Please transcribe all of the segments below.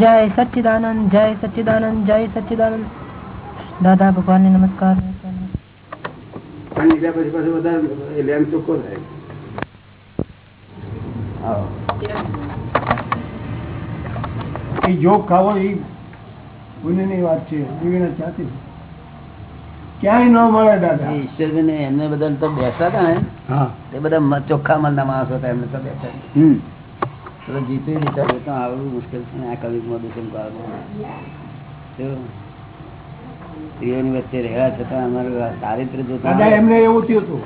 જય સચ્ચિદાનંદ જય સચ્ચિદાનંદ જય સચ્ચિદાનંદ. દાદા ભગવાન નમસ્કાર. આવો. એ જોગ ખાવો એ પુણ્યની વાત છે એવી ક્યાંથી ક્યાંય ન મળે દાદા. એમને બધા તો બેસતા હતા ને બધા ચોખ્ખા મનના માણસો હતા એમને તો બેસતા તો જીતી લીધા તો આવડવું મુશ્કેલ છે આ કવિમાં દુષ્મ કાળમાં સ્ત્રીઓની વચ્ચે રહ્યા છતાં અમારું ચારિત્ર જોતા એમને એવું થયું હતું.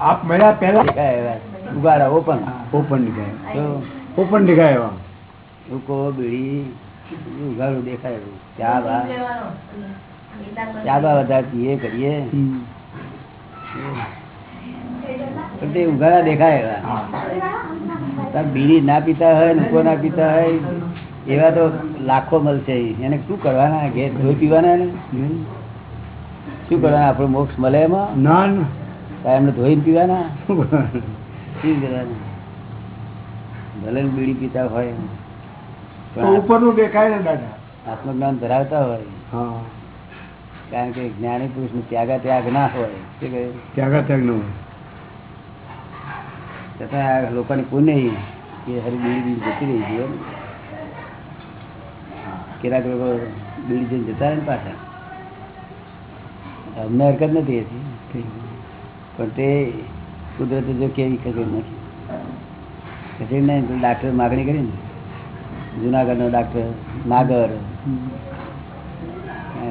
આપ મળ્યા પહેલા દેખાય ઉગાડા ઓપન ઓપન નીકળ્યા તો ઓપન નીકળ્યા એવા. બીડી ઉગાડું દેખાય એવું. ચા બા ચા બા પીએ કરીએ. પણ તે ઉઘાડા દેખાય એવા. બીડી ના પીતા હોય નુકો ના પીતા હોય એવા તો લાખો મળશે એને શું કરવાના? ઘેર ધોઈ પીવાના ને શું કરવાના? આપણો મોક્ષ મળે એમાં? ના ના. એમને ધોઈને પીવાના? શું કરવાના? ભલે બીડી પીતા હોય. ઉપરનું દેખાય ને દાદા. આત્મજ્ઞાન ધરાવતા હોય. હા. કારણ કે જ્ઞાની પુરુષનું ત્યાગા ત્યાગ ના હોય. ત્યાગા ત્યાગનું છતાં લોકોની પુણ્ય એ હરી બીડી બીડી જતી રહી ગયો કેટલાક લોકો બીડી જઈને જતા રહે પાછા. અમને હરકત નથી હતી. પણ તે કુદરતે જો કેવી ખસેડ નથી. ખસેડ ને ડાક્ટર માગણી કરી ને. જુનાગઢનો ડાક્ટર નાગર.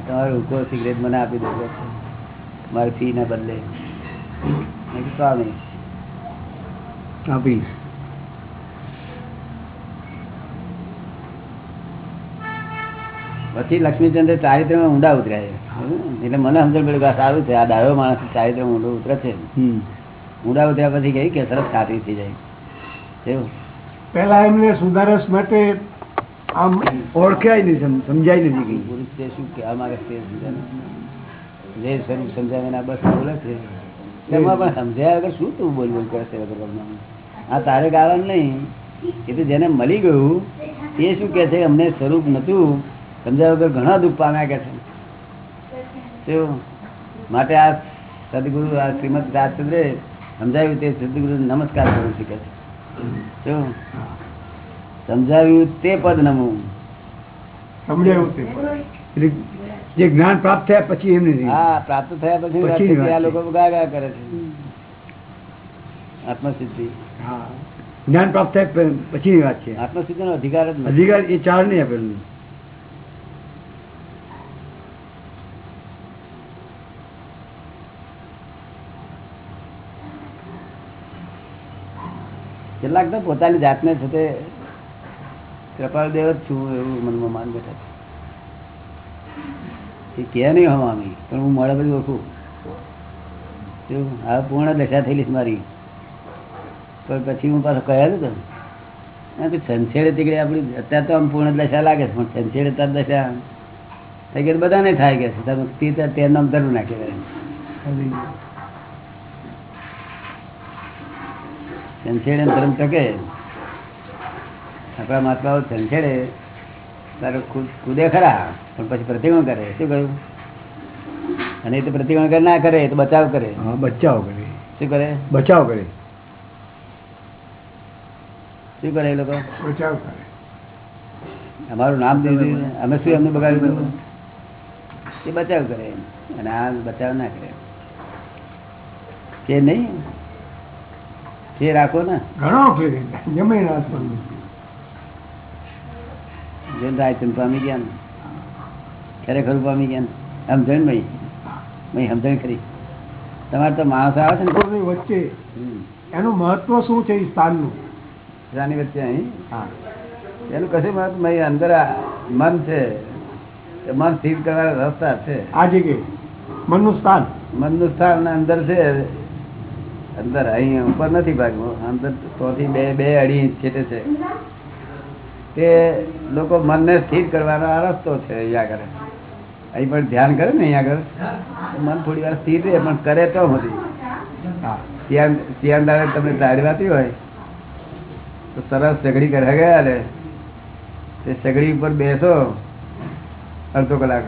તમારો હુકો સિગરેટ મને આપી દો. મારી ફી ના બદલે. સ્વામી આપી પછી લક્ષ્મીચંદ્ર ચારિત્રમાં ઊંડા ઉતર્યા એટલે મને સમજણ પડ્યું કે સારું છે આ ડાયો માણસ ચારિત્ર ઊંડો ઉતરે છે. ઊંડા ઉતર્યા પછી ગઈ કે સરસ ખાતરી થઈ જાય. એવું. પેલા એમને સુધારસ માટે આમ ઓળખાય નહીં સમજાય નથી ગઈ પુરુષ તે શું કહેવા માંગે તે. જે સ્વરૂપ સમજાવે બસ બોલે છે. એમાં પણ સમજાય વગર શું તું બોલ બોલ કરે છે? વગર? આ તારે કારણ નહીં. એ તો જેને મળી ગયું એ શું કે છે? અમને સ્વરૂપ નતું સમજાવ વગર ઘણા દુઃખ પામ્યા કે છે. માટે આ સદગુરુ આ શ્રીમદ રાજચંદ્રે સમજાવ્યું તે સદગુરુ નમસ્કાર કરું છું કે છે. સમજાવ્યું તે પદ નમું. સમજાવ્યું તે જે જ્ઞાન પ્રાપ્ત થયા પછી એમને. હા પ્રાપ્ત થયા પછી આ લોકો ગા ગા કરે છે. આત્મસિદ્ધિ. હા. જ્ઞાન પ્રાપ્ત થાય પછીની વાત છે. આત્મસિદ્ધિ નો અધિકાર જ અધિકાર એ ચાર નહીં આપેલું કેટલાક તો પોતાની જાતને છે તે કૃપાળ દેવ જ છું એવું મનમાં માન બેઠા છે. એ કહે નહીં હમામી પણ હું મળે બધું ઓળખું. હવે પૂર્ણ દશા થયેલી મારી. પણ પછી હું પાછો ને તો છંછેડે તીકડે આપણી અત્યારે તો આમ પૂર્ણ દશા લાગે છે પણ સંછેડે તાર દશા થઈ ગઈ બધાને થાય કે છે તમે તે તે- તે નામ ધર્મ ના કહેવાય છંછેડે ધર્મ ટકે. આપણા મહાત્માઓ છંછેડે તારે ખુદ કૂદે ખરા પણ પછી પ્રતિકોણ કરે શું કહ્યું? અને એ તો પ્રતિકોણ ના કરે એ તો બચાવ કરે. બચાવ કરે. શું કરે? બચાવ કરે. શું કરે એ લોકો? અમારું નામ દીધું અમે શું એમને બગાડ્યું એ બચાવ કરે અને આ બચાવ ના કરે. કે નહીં? ફેર રાખો ને. ઘણો ફેર જમીન આસમાન જેમ રાયચંદ પામી ગયા ને? ખરેખર પામી ગયા ને? સમજણ ભાઈ? ભાઈ સમજણ ખરી તમારે તો માણસ આવે છે ને? વચ્ચે એનું મહત્વ શું છે સ્થાનનું? રાની વચ્ચે અહીં? હા. એનું કશું મત નહીં અંદર મન છે. એ મન સ્થિર કરવાના રસ્તા છે. આ જગ્યાએ મનનું સ્થાન. મનનું સ્થાન અંદર છે. અંદર અહીં ઉપર નથી ભાગમાં અંદર તોથી બે બે અઢી ઇંચ છેટે છે. તે લોકો મનને સ્થિર કરવાનો આ રસ્તો છે અહીંયા આગળ. અહીં પણ ધ્યાન કરે ને અહીંયા આગળ. મન થોડી વાર સ્થિર રહે પણ કરે તો નથી. હા. ત્યાં શિયાળદાડે તમને દાઢી વાતી હોય. તો સરસ સગડી કરવા ગયા લે. તે સગડી ઉપર બેસો અડધો કલાક.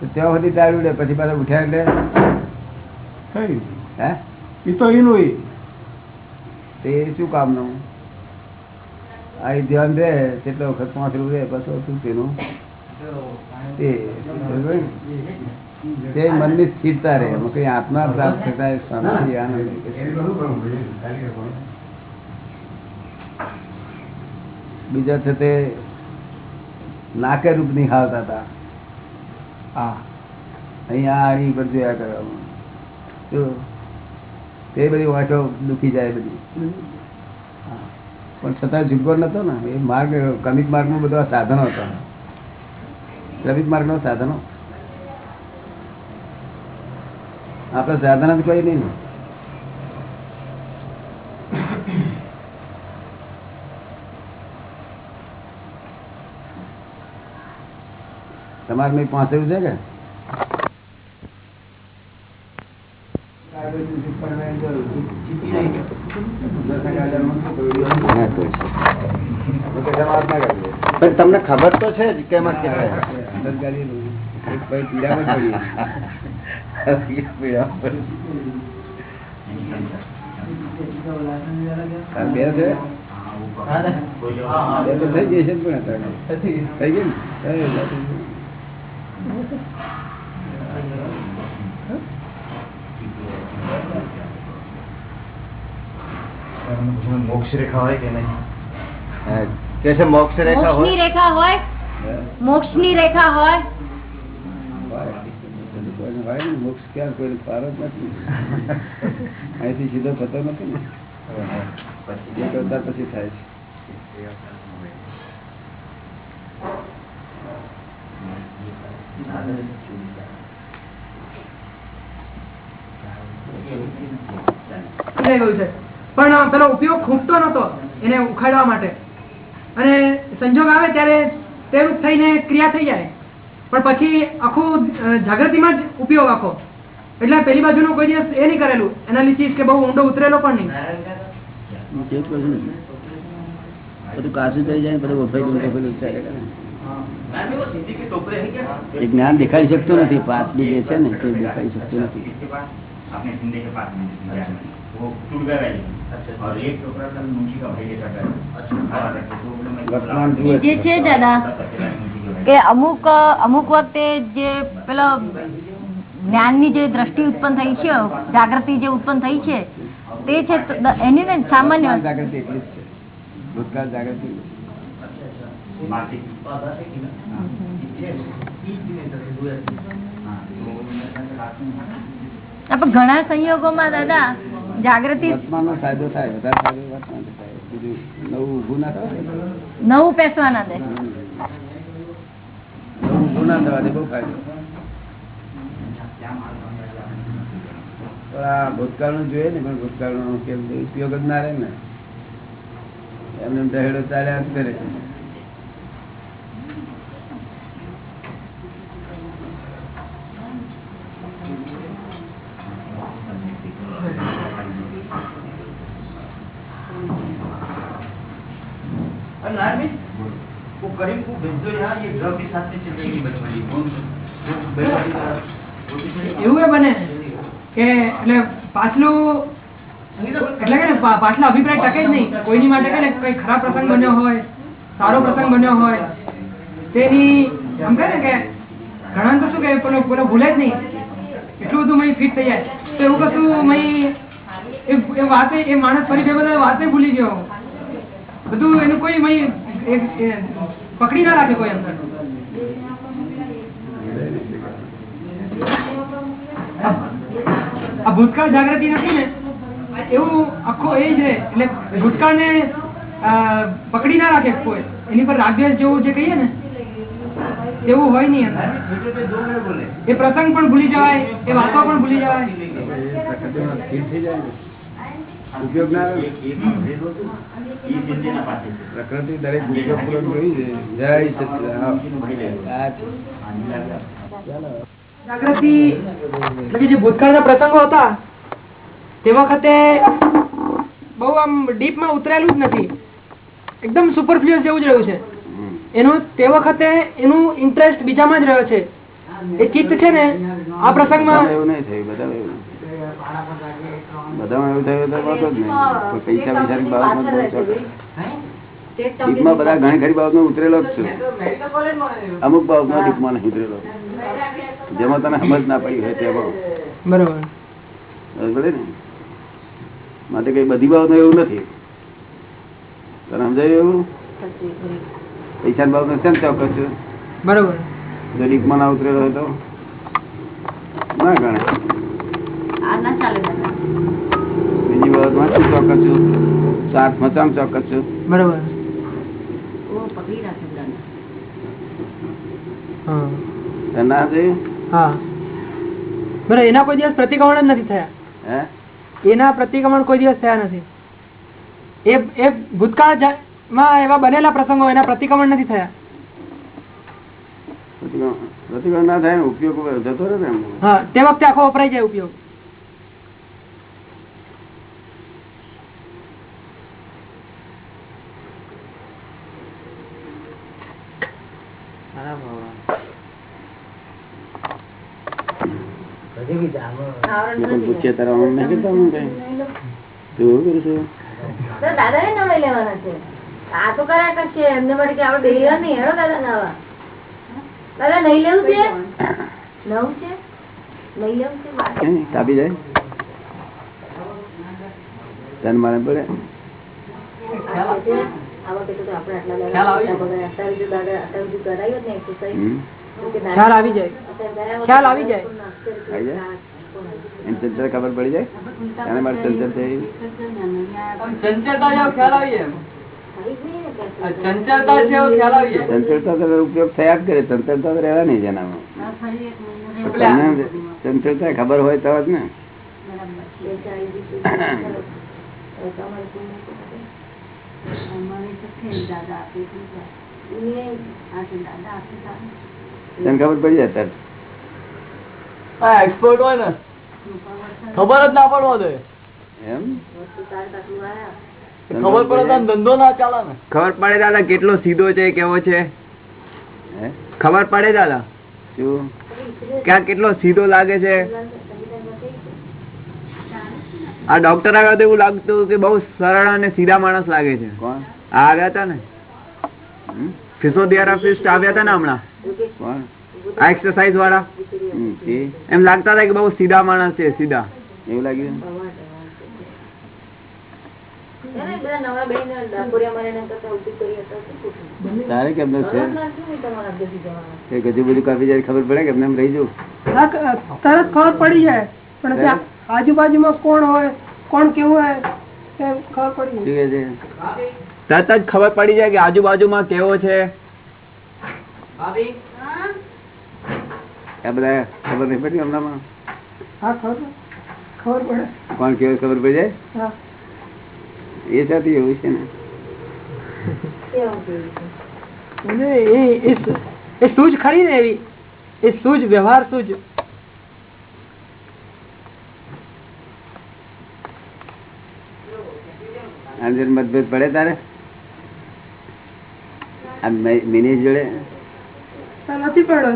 તો ત્યાં સુધી ચાલ્યું લે પછી પાછા ઉઠ્યા એટલે? હે? એ તો એનું એ તે શું કામનું? આ ધ્યાન દે કેટલો વખત પાંચ રૂપિયા પછી શું તેનું? તે? મનની સ્થિરતા રહે કઈ આત્મા પ્રાપ્ત થતા શાંતિ આનંદ. બીજા છે તે નાકે રૂપ નિહાળતા હતા. હા. અહીંયા આ પર જોયા કરવામાં જો તે બધી વાંચો દુખી જાય બધી. હા. પણ છતાં ઝુકો નતો ને એ માર્ગ ક્રમિક માર્ગમાં બધા સાધનો હતા. ક્રમિક માર્ગનો સાધનો. આપણે સાધન જ કોઈ નહીં ને. તમારે મેં પહોંચેલું છે કે? તમને ખબર તો છે જ બે થઈ ગઈ છે થઈ ગઈ ને થઈ ગઈ. મોક્ષ રેખા હોય કે નહીં? કે છે મોક્ષ રેખા હોય? રેખા હોય? મોક્ષની રેખા હોય મોક્ષ ક્યાં? કોઈને પાર જ નથી. અહીંથી સીધો થતો નથી ને. એક અવતાર પછી થાય છે. થઈ ગયું છે? પણ પેલો ઉપયોગ ખૂટતો નતો એને ઉખાડવા માટે. અને સંજોગ આવે ત્યારે તેનું થઈને ક્રિયા થઈ જાય. પણ પછી આખું જાગૃતિમાં જ ઉપયોગ આખો. એટલે પેલી બાજુનું કોઈ દિવસ એ નહીં કરેલું. એનાલિસિસ કે બહુ ઊંડો ઉતરેલો પણ નહીં. બધું કાચું થઈ જાય બધું. એ જ્ઞાન દેખાઈ શકતું નથી પાછલું જે છે ને, તે દેખાઈ શકતું નથી. अपने शिंदे के पास में दिया है। वो टूट गया है और एक टुकड़ा कल मुंशी का भाई लेकर गया तो वो बोले मैं વર્તમાન જુએ જે છે દાદા मुंशी के भाई કે અમુક અમુક વખતે જે પેલો જ્ઞાનની જે દ્રષ્ટિ ઉત્પન્ન થઈ છે જાગૃતિ જે ઉત્પન્ન થઈ છે તે છે તો દ- એની ને સામાન્ય વર્તમાન જાગૃતિ એટલી જ છે ભૂતકાળ જાગૃતિ मासिक આપણે ઘણા સંયોગોમાં દાદા જાગૃતિ વર્તમાનનો ફાયદો થાય વધારે ફાયદો વર્તમાન થાય. બીજું નવું ઊભું ના થાય નવું પેસવાના દે. નવું ઊભું ના બહુ ફાયદો. જોઈએ ને પણ ભૂતકાળનો કેમ ઉપયોગ જ ના રહે ને. એમને દહેડો ચાલ્યા જ કરે. और ये ड्रग के साथ में चल जाएगी बचवाली वो वो बेलवाली का वो भी चलेगा। એવું એ બને કે એટલે પાછલું એટલે કે ને પા- પાછલા અભિપ્રાય ટકે જ નહીં કોઈની માટે કે ને કઈ ખરાબ પ્રસંગ બન્યો હોય સારો પ્રસંગ બન્યો હોય તેની એમ કહે ને કે ઘણા તો શું કે પેલો પેલો ભૂલે જ નહીં એટલું બધું મય ફિટ થઈ જાય તો એવું કશું મય એ એ વાતે એ માણસ ફરી ભેગો થયો વાતે ભૂલી ગયો બધું એનું કોઈ મય એક- એ પકડી ના રાખે કોઈ અંદર. આ ભૂતકાળ જાગૃતિ નથી ને? એવું આખો એ જ એટલે ભૂતકાળ ને પકડી ના રાખે કોઈ. એની પર રાગદેશ જેવું જે કહીએ ને, એવું હોય નહીં અંદર. એ પ્રસંગ પણ ભૂલી જવાય, એ વાતો પણ ભૂલી જવાય. ઉદ્યોગ ના પ્રકૃતિ દરેક ઉદ્યોગ પૂરો જોઈ છે જય. જાગૃતિ. બહુ આમ ડીપમાં ઉતરેલું જ નથી. એકદમ સુપરફ્લુઅસ જેવું રહ્યું છે. એનું તે ઇન્ટરેસ્ટ બીજામાં જ રહ્યો છે. એ ચિત્ત છે ને આ પ્રસંગમાં એવું નહીં થયું બધા બધામાં એવું થયું તો વાંધો જ નહીં. પૈસા પૈસાની બાબતમાં બહુ ચોક્કસ. ડીપમાં બધા ઘણી ખરી બાબતમાં ઉતરેલો જ છું. અમુક બાબતમાં ડીપમાં નહીં ઉતરેલો જેમાં તને સમજ ના પડી હોય તેમાં બરોબર. ને? માટે કઈ બધી બાબતમાં એવું નથી. તને સમજાયું એવું? પૈસાની બાબતમાં કેમ ચોક્કસ છે? બરોબર. જો ડીપમાં ના ઉતરેલો હોય તો? ના ગણે બીજી બાબતમાં શું ચોક્કસ છું? સ્વાર્થમાં ચમ ચોક્કસ છું. બરોબર. એના કોઈ દિવસ પ્રતિક્રમણ જ નથી થયા. હે? એના પ્રતિક્રમણ કોઈ દિવસ થયા નથી. એ એ ભૂતકાળમાં એવા બનેલા પ્રસંગો એના પ્રતિક્રમણ નથી થયા. પ્રતિક્રમણ ના થાય ઉપયોગ જતો રહે એમ. હા તે વખતે આખો વપરાઈ જાય ઉપયોગ. પૂછીએ તારા આમ નહીં. કરતા હું કઈ તું એવું કરું છું. દાદા ને નવાઈ લેવાના છે. આ તો કર્યા કરશે. એમને માટે કે આપણે બે નહીં હેડો દાદા નવા. દાદા નહીં લેવું છે? નવું છે? લેવું છે? જાય. તને મારે પડે? ખ્યાલ આવી જાય. અત્યારે ખ્યાલ આવી જાય? એમ ચંચળ ખબર પડી જાય? એને મારે ચંચળ થઈ. ચંચળતા તો ઉપયોગ થયા જ કરે. ચંચળતા તો રહેવા નહીં જેનામાં ચંચળતા ખબર હોય તો જ ને. ખબર તને ખબર પડી જાય એક્સપર્ટ હોય ને? ખબર જ ના પડવા આયા. ખબર પડે ધંધો ના ચાલે ને ખબર પડે દાદા કેટલો સીધો છે કેવો છે? હે? ખબર પડે દાદા? શું? ક્યાં કેટલો સીધો લાગે છે? આ ડોક્ટર આવ્યા તો એવું લાગતું કે બહુ સરળ અને સીધા માણસ લાગે છે. કોણ? આ આવ્યા હતા ને? હમ? ફિઝિયોથેરાપિસ્ટ આવ્યા હતા ને હમણાં? કોણ? આ એક્સરસાઇઝ વાળા? એમ લાગતા હતા કે બહુ સીધા માણસ છે સીધા. એવું લાગ્યું? એને બધા નવા બેન ડાકોરિયા મારે એના કરતા ઉલટું કરી હતા તો ખોટું. તારે કેમ છે? ગજુ બધું કાપી જાય ખબર પડે કેમ એમ રહી જવું. તરત ખબર પડી જાય. પણ આજુબાજુમાં કોણ હોય કોણ કેવું હોય ખબર પડી જાય. તરત જ ખબર પડી જાય કે આજુબાજુમાં કેવો છે. આ બધા ખબર નહીં પડી હમણાં ખબર. ખબર પડે. કોણ કેવું ખબર પડી જાય? એ સાથે એવું છે ને. સૂઝ ખરી ને એવી? એ સૂઝ વ્યવહાર સૂઝ. આની મતભેદ પડે તારે? આ મિની જોડે? નથી પડ્યો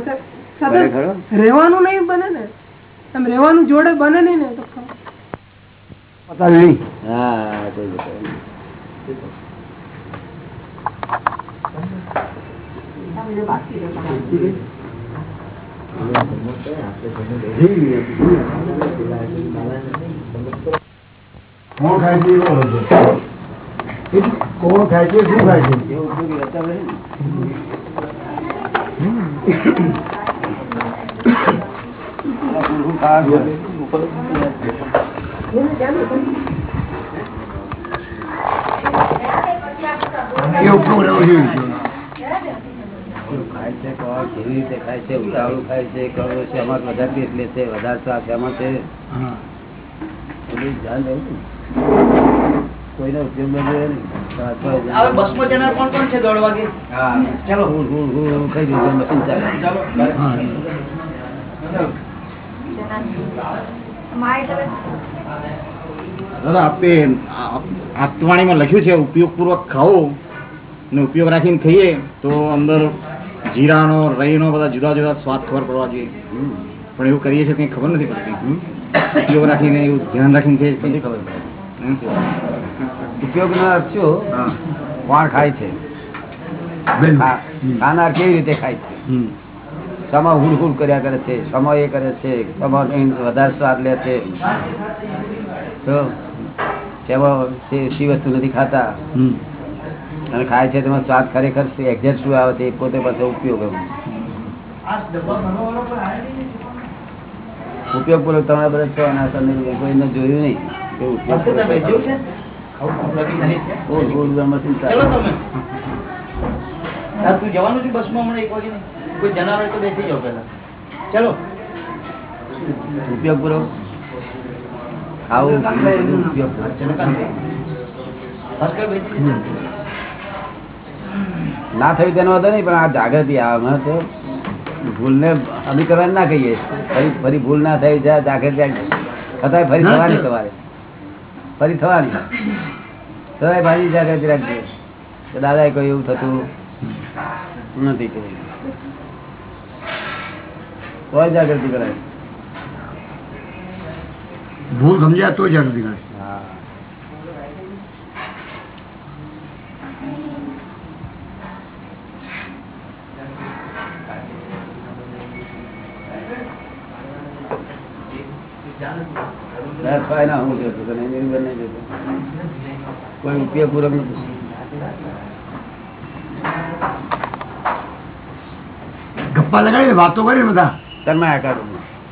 રહેવાનું નહીં બને ને? એમ રહેવાનું જોડે બને નહીં ને તો ખબર. હા કોણ ખાય છે કોણ ખાય છે શું ખાય છે? કેવું પૂરું રહ્યું ખાય છે કેવી રીતે ખાય છે ઉતાવળું ખાય છે કડવો છે અમારે વધારે પેટ લે છે વધારે શ્વાસ એમાં છે ધ્યાન રહેવું કોઈનો ઉપયોગ ન નહીં. શ્વાસ પર હવે બસમાં જનાર કોણ કોણ છે દોઢ વાગે ચાલો હું હું હું ખાઈ દઉં મશીન ચાલે દાદા આપે આત્માણીમાં લખ્યું છે ઉપયોગપૂર્વક ખાઓ ને ઉપયોગ રાખીને ખાઈએ. તો અંદર જીરાનો રહીનો બધા જુદા જુદા સ્વાદ ખબર પડવા જોઈએ. પણ એવું કરીએ છીએ કંઈ ખબર નથી પડતી. ઉપયોગ રાખીને એવું ધ્યાન રાખીને ખાઈએ નથી ખબર પડે? ઉપયોગનો અર્થ શું કોણ ખાય છે. ખાનાર કેવી રીતે ખાય છે. સમા હુલ કર્યા કરે છે સમા એ કરે છે સમા વધારે સ્વાદ લે છે. તો તેમાં વસ્તુ નથી ખાતા? અને ખાય છે તેમાં સ્વાદ ખરેખર એક્ઝેક્ટ શું આવે છે એ પોતે પાસે ઉપયોગ એમ. ઉપયોગ પૂર્વક તમારા બધા છો અને તમને કોઈને જોયું નહીં કે ઉપયોગ જવાનું છે બસમાં હમણાં એક વાગે ને? કોઈ જનાર તો બેસી જાઓ પહેલા. ચલો. ઉપયોગ જજો. ના. થયું તેનો વાંધો નહીં પણ આ જાગૃતિ આવે તો ભૂલને અમીકરણ ના કહીએ. ફરી ફરી ભૂલ ના થઈ જાય જાગૃતિ. છતાંય ફરી થવાની તમારે ફરી થવાની. છતાંય ફરી જાગૃતિ રાખજો. દાદા દાદાએ કહ્યું એવું થતું નથી કહ્યું કોઈ જાગૃતિ કરાય ભૂલ સમજ્યા તો જાગૃતિ કરે હા ના, થાય ના, હું જોતો હતો, નહીં, નિર્ભર નહીં જોતો. કોઈ ઉપયોગ પૂરક નથી ગપ્પા લગાડી વાતો કરી બધા તન્મય આકાર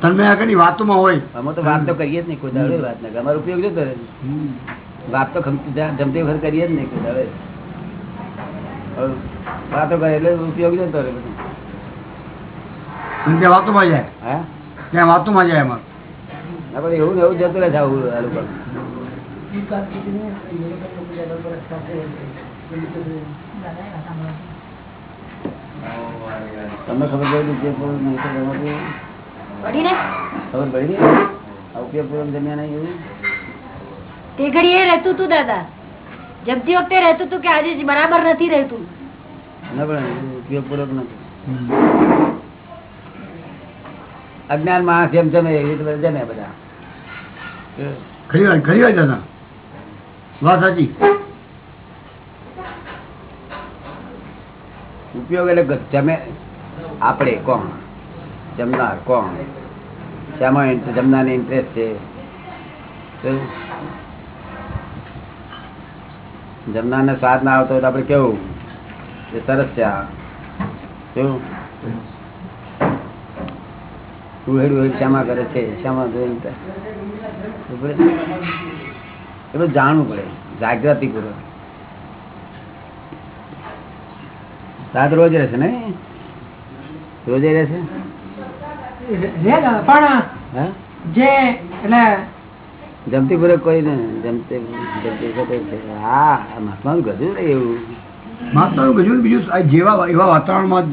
તમે આગળની વાતોમાં હોય. અમે તો વાત તો કરીએ જ નહીં કોઈ દાડે વાત ના. અમારો ઉપયોગ જતો રહે વાત તો જમતી વખત કરીએ જ નહીં કોઈ દાડે. હવે વાતો કરે એટલે ઉપયોગ જતો રહે બધું. ત્યાં વાતોમાં જાય? હા? ત્યાં વાતોમાં જાય એમાં? આપણે એવું ને એવું જતું રહે છે આવું આ લોકો. તમને ખબર પડી જે પૂર્વક નહીં ખબર પડી આ ઉપયોગ પૂર્વક જમ્યા નહીં એવું તે ઘડી એ રહેતું તું દાદા. જમતી વખતે રહેતું હતું કે આજે બરાબર નથી રહેતું? ના પણ ઉપયોગ પૂર્વક નથી? અજ્ઞાન માણસ જેમ જમે એવી રીતે બધા જમે બધા. ખરી વાત ખરી વાત દાદા? વાત સાચી? ઉપયોગ એટલે જમે આપણે, કોણ? જમનાર, કોણ? શામાં જમનારની ઇન્ટરેસ્ટ છે? જમનાર જમનારને સ્વાદ ના આવતો આપણે કેવું? કે સરસ છે આ. કેવું ઉહેડ ઉહેડ કરે છે? શામાં જોઈને એ બધું. જાણવું પડે. જાગૃતિ પૂર્વક રાત રોજ રહેશે ને રોજે રહેશે? પણ જે એટલે જમતી પૂરક કોઈ ને જમતી જમતી હા મહાત્માનું ગજુ ને એવું. માતાનું ગજુ બીજું જેવા એવા વાતાવરણમાં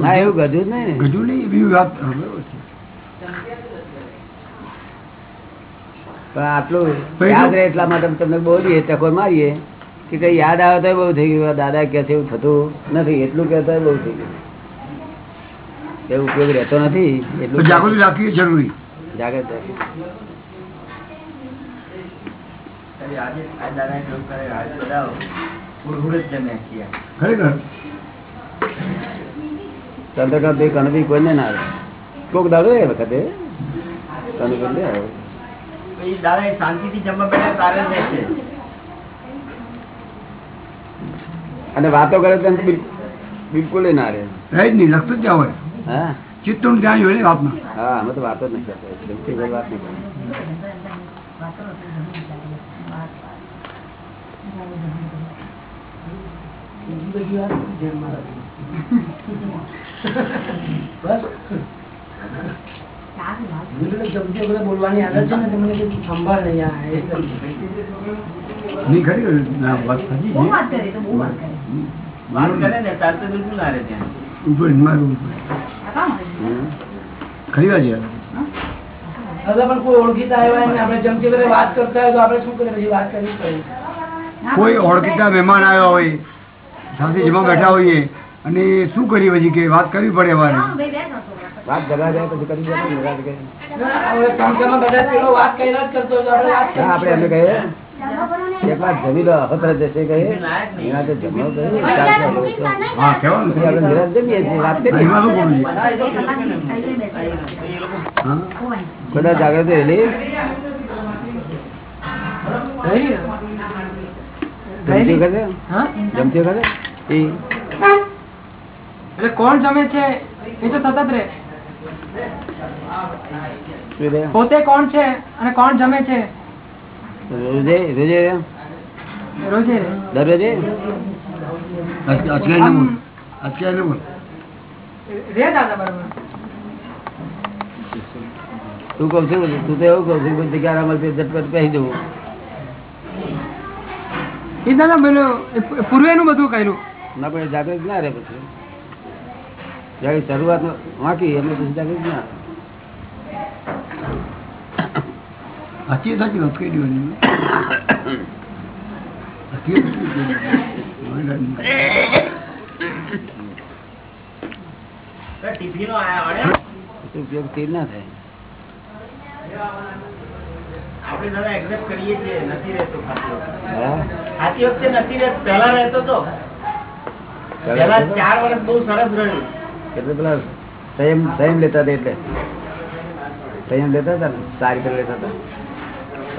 ના એવું ગજુ નહીં ને. ગજુ નહીં બીજું વાત. પણ આટલું યાદ રહે એટલા માટે તમને બોલીએ ટકોર મારીએ. કે કઈ યાદ આવે તો બહુ થઈ ગયું. દાદા કે છે એવું થતું નથી. એટલું કહેતા બહુ થઈ ગયું. એ ઉપયોગ રહેતો નથી એટલું જાગૃતિ રાખવી જરૂરી. જાગૃત છીએ. ખરેખર? ચંદ્રકાંત ભાઈ કનભી કોઈને ના આવે. કોક દાડો એ વખતે આવે. એ શાંતિથી જમવા બેઠા તારે જ રહેશે અને વાતો કરે તો બિલકુલ ના રહે રહે જ નહીં લખતું જ ત્યાં હોય હા ચિત્તનું ધ્યાન હોય ને વાતમાં હા અમે તો વાતો જ નહીં કરતા વાત નહીં બોલવાની નહીં સાચી છે. ને તમને સંભાળ બિલકુલ ના રહે ત્યાં ઉપર હિંમત ઉપર. હમ. ખરી વાત પણ કોઈ ઓળખીતા આવ્યા હોય ને? આપણે જમતી વખતે વાત કરતા હોય તો આપણે શું કરીએ પછી વાત કરવી પડે. કોઈ ઓળખીતા મહેમાન આવ્યા હોય સાથે જમા બેઠા હોઈએ અને શું કરી પછી કે વાત કરવી પડે અમારે વાત જાય પછી કરી દે ને વાત કરે. હવે ચમચામાં કદાચ પેલો વાત કર્યા જ કરતો હતો આપણે વાત હા, આપણે એમને કહીએ. એક વાર જમી લો અખતર જશે કહીએ એના તો રહેલી જમતી વખતે? એટલે કોણ જમે છે? એ તો સતત રહે. રે? પોતે કોણ છે અને કોણ જમે છે? રોજે રોજે દરરોજે? આજકાલ અચકાઈને આજકાલ અચકાઈને રે દાદા બરોબર તું કહું છું તું તો એવું કહું છું કે જગ્યા આરામ મળતી હોય ઝટપટ કહી જવું એ દાદા પેલું પૂર્વેનું બધું કહેલું ના પણ જાગૃત ના રહે પછી. જયારે શરૂઆત વાંકી એમને પછી જાગૃત ના. સાચી સાચી વાત કહી દેવાની સાચી વાત કહી દેવાની. ટિફિનો આયા વળે પછી ઉપયોગ તીર ના થાય આપણે દાદા એક્સેપ્ટ કરીએ છીએ નથી રહેતો ખાતી વખતે. હા? ખાતી વખતે નથી રહેતો પહેલા રહેતો તો પહેલા ચાર વર્ષ બહુ સરસ રહ્યું એટલે પેલા સંયમ સંયમ લેતા હતા એટલે સંયમ લેતા હતા ને સારી રીતે લેતા હતા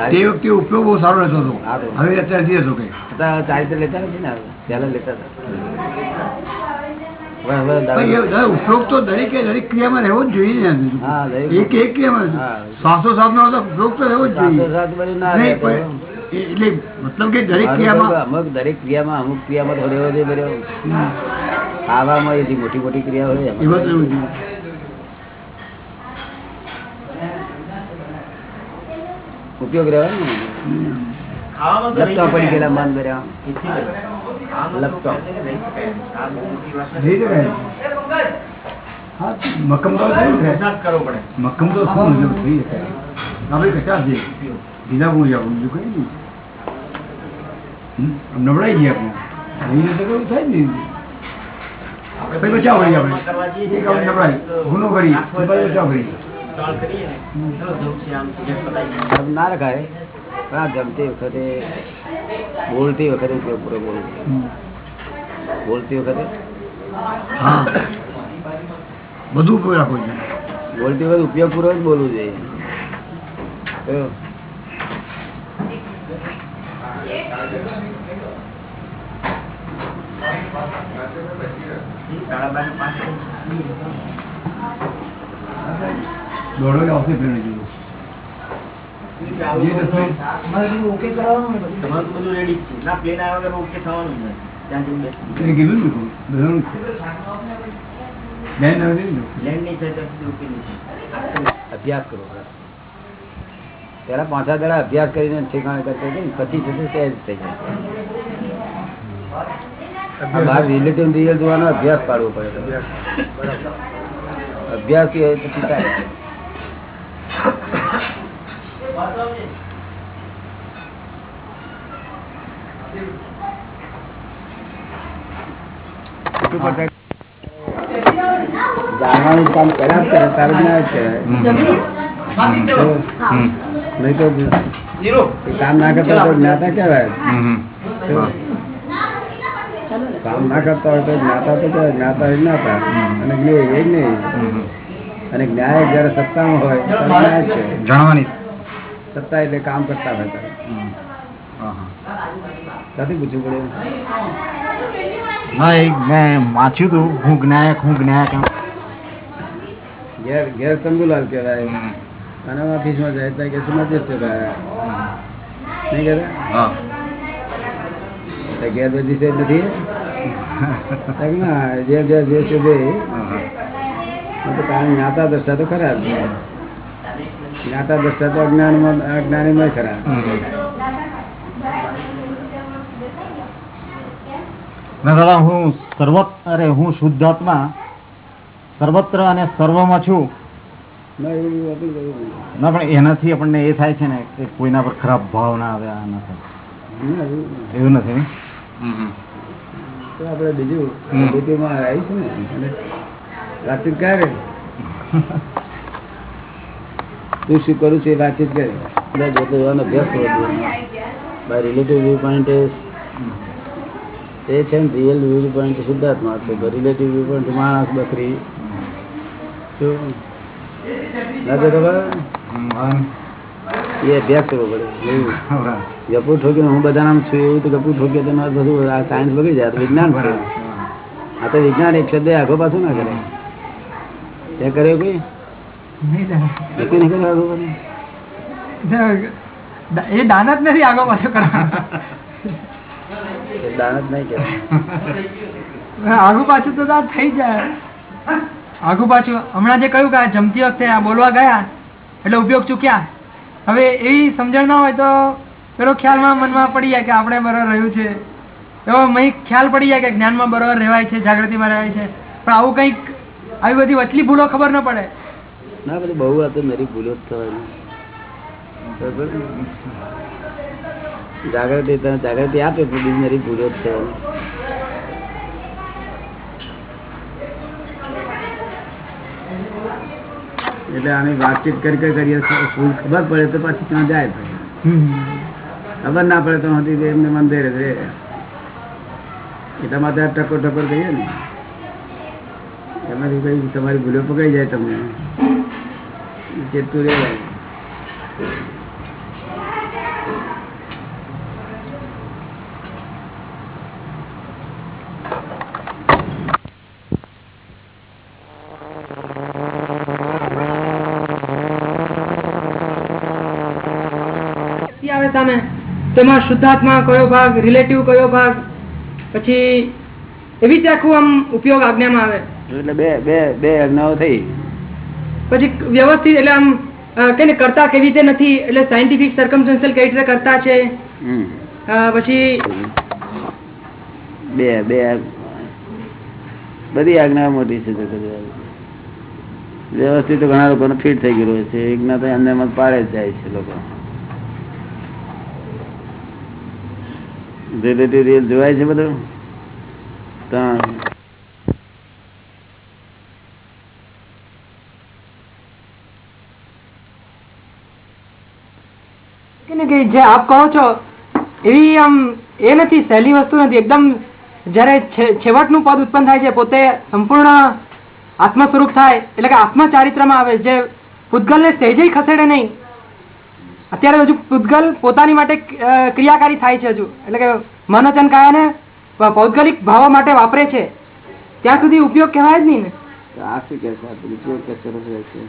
તે વખતે ઉપયોગ બહુ સારો રહેતો હતો. હવે અત્યારે નથી છો કઈ હતા લેતા નથી ને પેલા લેતા હતા. તો દરેકે દરેક ક્રિયામાં રહેવો જ જોઈએ. એક ક્રિયામાં શ્વાસો રહેવો જ જોઈએ. એટલે મતલબ કે દરેક અમુક ક્રિયામાં અમુક દરેક ક્રિયામાં અમુક ક્રિયામાં તો રહેવો જોઈએ ખાવામાં એથી મોટી મોટી ક્રિયા હોય એમાં. એમાં રહેવું જોઈએ. ઉપયોગ રહેવાનો ને. લપટા પડી ગયેલા માન કર્યા. હા મક્કમ તો શું થઈ શકાય આપણે કચા બીજા કોઈ જાવ બીજું કઈ નહીં નબળાઈ ગયા આપણે નહીં તો થાય ને પછી બચાવ કરીએ આપણે એક આપણે નબળાઈ ગુનો કરીએ તો બચાવ કરીએ ના રખાય આ જમતી વખતે બોલતી વખતે ઉપયોગ પૂરો બોલવો બોલતી વખતે? હા. બધું ઉપયોગ રાખવું જોઈએ બોલતી વખતે ઉપયોગ પૂરો જ બોલવું જોઈએ દોડો કે આવશે પ્રેરણા જેવું અભ્યાસ કરવો પેલા પાંચ દાડા અભ્યાસ કરીને ઠેકાણે કરતા હતા પછી સહેજ થઈ જાય. આ બહાર રિલેટિવ રિયલ જોવાનો અભ્યાસ પાડવો પડે. અભ્યાસ. પછી થાય જાણવાનું કામ કર્યા કરે તારે ના કહેવાય. નહીં તો કામ ના કરતા હોય તો જ્ઞાતા કહેવાય. કામ ના કરતા હોય તો જ્ઞાતા તો કહેવાય જ્ઞાતા એ જ્ઞાતા. અને જ્ઞેય એ જ નહીં. અને ન્યાય જયારે સત્તામાં હોય ત્યારે ન્યાય છે જાણવાની. સત્તા એટલે કામ કરતા હોય ત્યારે. ક્યાંથી પૂછવું પડે? ના એ મેં વાંચ્યું હતું હું જ્ઞાયક હું જ્ઞાયક એમ. ઘેર ઘેર ચંદુલાલ કહેવાય અને ઓફિસમાં જાય ત્યાં કે છે મજિસ્ટ્રેટ આવ્યા નહીં કહેતા હા તો ઘેર મજિસ્ટ્રેટ નથી તો કે ના જે જે જે છે તે હા, હા. તો કારણ જ્ઞાતા દ્રષ્ટા તો ખરા જ. જ્ઞાતા દ્રષ્ટા તો અજ્ઞાનમાં અજ્ઞાનીમાં ખરા હમ. ના દાદા હું સર્વત અરે હું શુદ્ધાત્મા સર્વત્ર અને સર્વમાં છું. ના પણ એનાથી આપણને એ થાય છે ને કે કોઈના પર ખરાબ ભાવ ના આવે આ ના થાય. એવું નથી આપણે બીજું રિલેટિવમાં આવીશું ને વાતચીત કરે. તું શું કરું છું એ વાતચીત કરે. બધા જોતો જવાનો અભ્યાસ કરવો જોઈએ બાય રિલેટિવ વ્યૂ પોઈન્ટ એ છે ને રિયલ વ્યૂ પોઈન્ટ શુદ્ધાત્મા છે રિલેટિવ વ્યૂ પોઈન્ટ માણસ બકરી. શું? નથી ખબર? એ અભ્યાસ કરવો પડે. ગપુ ઠોકીને હું બધા નામ છું એવું તો ગપુ ઠોકીએ તો મારે બધું આ સાયન્સ બગડી જાય તો વિજ્ઞાન છે. આ તો વિજ્ઞાન એક શબ્દ આગો પાછું ના કરે. તે કર્યો કોઈ? નહીં નહીં કર્યો આગો પાછું? એ દાનત નથી આગો પાછો કરવાનો એ દાન જ નહીં કરે આગુ પાછું તો દાદા થઈ જાય. આગુ પાછું હમણાં જે કહ્યું કે આ જમતી વખતે આ બોલવા ગયા એટલે ઉપયોગ ચૂક્યા. હવે એવી સમજણ ના હોય તો પેલો ખ્યાલમાં મનમાં પડી જાય કે આપણે બરોબર રહ્યું છે. એવો મય ખ્યાલ પડી જાય કે જ્ઞાનમાં બરોબર રહેવાય છે જાગૃતિમાં રહેવાય છે. પણ આવું કંઈક આવી બધી વચલી ભૂલો ખબર ન પડે. ના બધી બહુ આ તો મારી ભૂલો જ થવાની? જાગૃતિ તને જાગૃતિ આપે મારી ભૂલો થવાની એટલે અમે વાતચીત કરી કરી કરીએ ફૂલ ખબર પડે તો પછી ત્યાં જાય ખબર ના પડે તો હતી એમને મંદિર રે એટલા માટે ટકોર ટકોર કહીએ ને. એમાંથી કઈ તમારી ભૂલો પકડી જાય તમને. ચેતું રહેવાય. વ્યક્તિ આવે તેમાં શુદ્ધાત્મા કયો ભાગ રિલેટિવ કયો ભાગ પછી એવી રીતે આખું આમ ઉપયોગ આજ્ઞામાં આવે. એટલે બે બે બે આજ્ઞાઓ થઈ. પછી વ્યવસ્થિત એટલે આમ કે ને કરતા કેવી રીતે નથી એટલે સાયન્ટિફિક સર્કમસ્ટન્શિયલ કઈ રીતે કરતા છે. પછી બે બે બધી આજ્ઞા મોટી છે વ્યવસ્થિત ઘણા લોકોને ફીટ થઈ ગયું છે. એક ના તો એમને પાડે જાય છે લોકો. રિલેટિવ રિયલ જોવાય છે બધું? ત્યાં કે ને જે આપ કહો છો, એવી આમ એ નથી, સહેલી વસ્તુ નથી. એકદમ જ્યારે છેવટનું પદ ઉત્પન્ન થાય છે, પોતે સંપૂર્ણ આત્મ સ્વરૂપ થાય. એટલે કે આત્મ ચારિત્રમાં આવે જે પૂતગલને સહેજે ખસેડે નહીં. અત્યારે હજુ પૂતગલ પોતાની માટે ક્રિયાકારી થાય છે હજુ. એટલે કે મનોચન કાયાને ભૌગોલિક પૌદ્ગલિક ભાવો માટે વાપરે છે. ત્યાં સુધી ઉપયોગ કહેવાય જ નહીં ને. આ શું કે છે? ઉપયોગ કે સરસ રહે છે.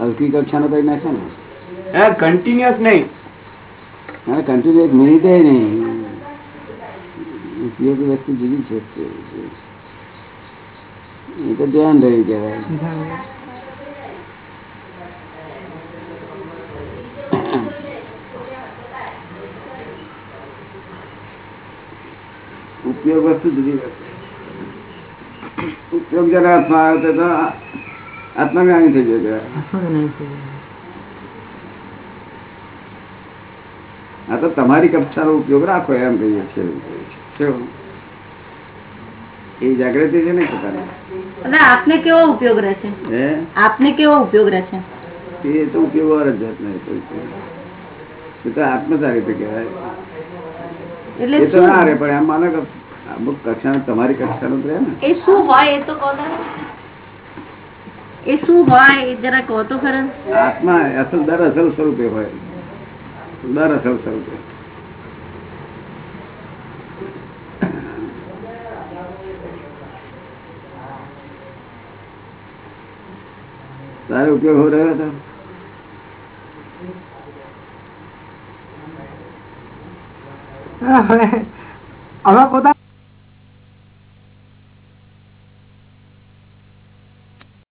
હલકી કક્ષાનો કરી નાખે ને? કન્ટિન્યુઅસ નહીં. હા કન્ટિન્યુઅસ મિનિટે નહીં. ઉપયોગ વસ્તુ જુદી છે એ તો ધ્યાન રહ્યું કહેવાય ઉપયોગ વસ્તુ જુદી વસ્તુ ઉપયોગ જરા હાથમાં આવે તો આત્મજ્ઞાની થઈ ગયો. આ તો તમારી કક્ષાનો ઉપયોગ રાખો એમ કહીએ છીએ. એ જાગૃતિ છે ને પોતાની. અને આપને કેવો ઉપયોગ રહેશે? હે? આપને કેવો ઉપયોગ રહેશે? એ તો ઉપયોગ વાર જ જાત નહીં કોઈ કોઈ. એ તો આત્મચારિત્ર કહેવાય. એટલે તો ના રે પણ એમ માનો કે અમુક કક્ષાનો તમારી કક્ષાનો રહે ને. એ શું હોય એ તો કહો તારે. એ શું હોય એ જરા કહો તો ખરા. આત્મા અસલ દર અસલ સ્વરૂપે હોય. દર અસલ સ્વરૂપે. તારે ઉપયોગ હો રહ્યો હતો? હવે પોતા